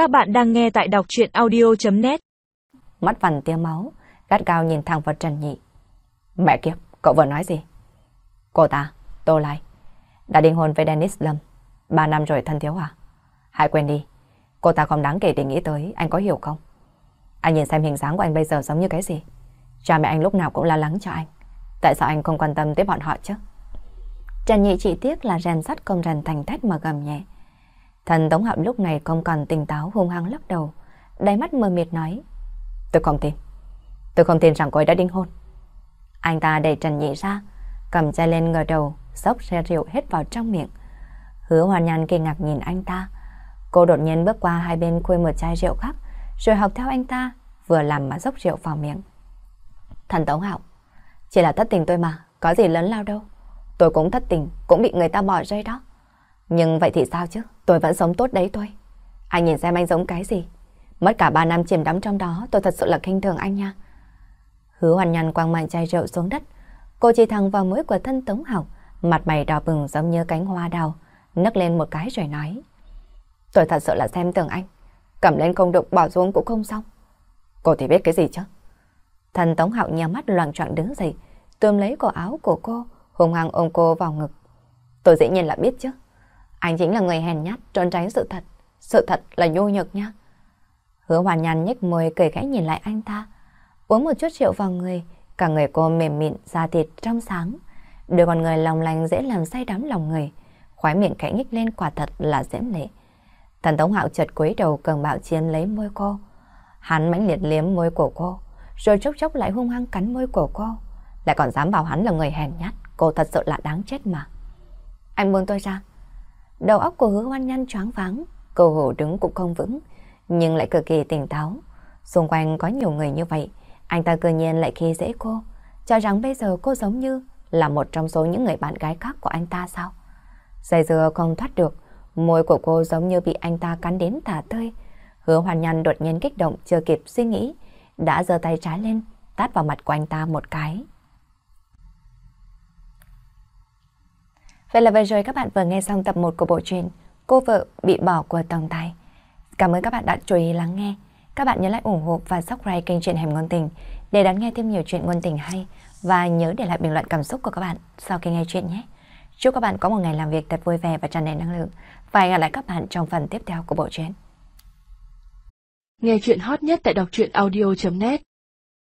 Các bạn đang nghe tại đọc chuyện audio.net Mắt vằn tia máu, gắt cao nhìn thẳng vào Trần Nhị. Mẹ kiếp, cậu vừa nói gì? Cô ta, Tô Lai, đã đính hôn với Dennis Lâm. Ba năm rồi thân thiếu à? Hãy quên đi, cô ta không đáng kể để nghĩ tới, anh có hiểu không? Anh nhìn xem hình dáng của anh bây giờ giống như cái gì? Cha mẹ anh lúc nào cũng lo lắng cho anh. Tại sao anh không quan tâm tới bọn họ chứ? Trần Nhị chỉ tiếc là rèn sắt công rèn thành thép mà gầm nhẹ. Thần Tống Hạo lúc này không còn tỉnh táo hung hăng lắc đầu, đáy mắt mờ mịt nói. Tôi không tin. Tôi không tin rằng cô ấy đã đính hôn. Anh ta đẩy Trần Nhị ra, cầm chai lên ngờ đầu, xốc xe rượu hết vào trong miệng. Hứa hoàn nhàn kinh ngạc nhìn anh ta. Cô đột nhiên bước qua hai bên khui một chai rượu khác, rồi học theo anh ta, vừa làm mà dốc rượu vào miệng. Thần Tống Hạo, chỉ là thất tình tôi mà, có gì lớn lao đâu. Tôi cũng thất tình, cũng bị người ta bỏ rơi đó. Nhưng vậy thì sao chứ, tôi vẫn sống tốt đấy thôi. Anh nhìn xem anh giống cái gì. Mất cả ba năm chìm đắm trong đó, tôi thật sự là kinh thường anh nha. Hứa hoàn nhằn quăng mạnh chai rượu xuống đất. Cô chỉ thẳng vào mũi của thân Tống Hảo, mặt mày đỏ bừng giống như cánh hoa đào, nấc lên một cái rồi nói. Tôi thật sự là xem tưởng anh, cầm lên không được bỏ xuống cũng không xong. Cô thì biết cái gì chứ? Thần Tống Hạo nhắm mắt loạn trọng đứng dậy, tươm lấy cổ áo của cô, hùng hăng ôm cô vào ngực. Tôi dĩ nhiên là biết chứ. Anh chính là người hèn nhát, trốn tránh sự thật. Sự thật là nhu nhược nhá. Hứa hoàn nhàn nhếch môi cười khẽ nhìn lại anh ta. Uống một chút rượu vào người, cả người cô mềm mịn, da thịt trong sáng. Đôi con người lòng lành dễ làm say đắm lòng người. Khói miệng khẽ nhích lên quả thật là diễm lệ. Thần Tống Hạo chợt cúi đầu cường bạo chiếm lấy môi cô. Hắn mãnh liệt liếm môi của cô, rồi chốc chốc lại hung hăng cắn môi của cô. Lại còn dám bảo hắn là người hèn nhát, cô thật sự là đáng chết mà. Anh buông tôi ra. Đầu óc của hứa hoan nhăn choáng váng, cô hổ đứng cũng không vững, nhưng lại cực kỳ tỉnh táo. Xung quanh có nhiều người như vậy, anh ta cơ nhiên lại khi dễ cô, cho rằng bây giờ cô giống như là một trong số những người bạn gái khác của anh ta sao? Dây dưa không thoát được, môi của cô giống như bị anh ta cắn đến tả tơi. Hứa hoàn nhăn đột nhiên kích động chưa kịp suy nghĩ, đã giơ tay trái lên, tát vào mặt của anh ta một cái. Vậy là vừa rồi các bạn vừa nghe xong tập 1 của bộ truyện Cô vợ bị bỏ của tổng tài. Cảm ơn các bạn đã chú ý lắng nghe. Các bạn nhớ lại ủng hộ và subscribe kênh truyện Hẻm Ngôn Tình để đón nghe thêm nhiều chuyện ngôn tình hay và nhớ để lại bình luận cảm xúc của các bạn sau khi nghe chuyện nhé. Chúc các bạn có một ngày làm việc thật vui vẻ và tràn đầy năng lượng. Và hẹn gặp lại các bạn trong phần tiếp theo của bộ truyện. Nghe chuyện hot nhất tại đọc truyện audio.net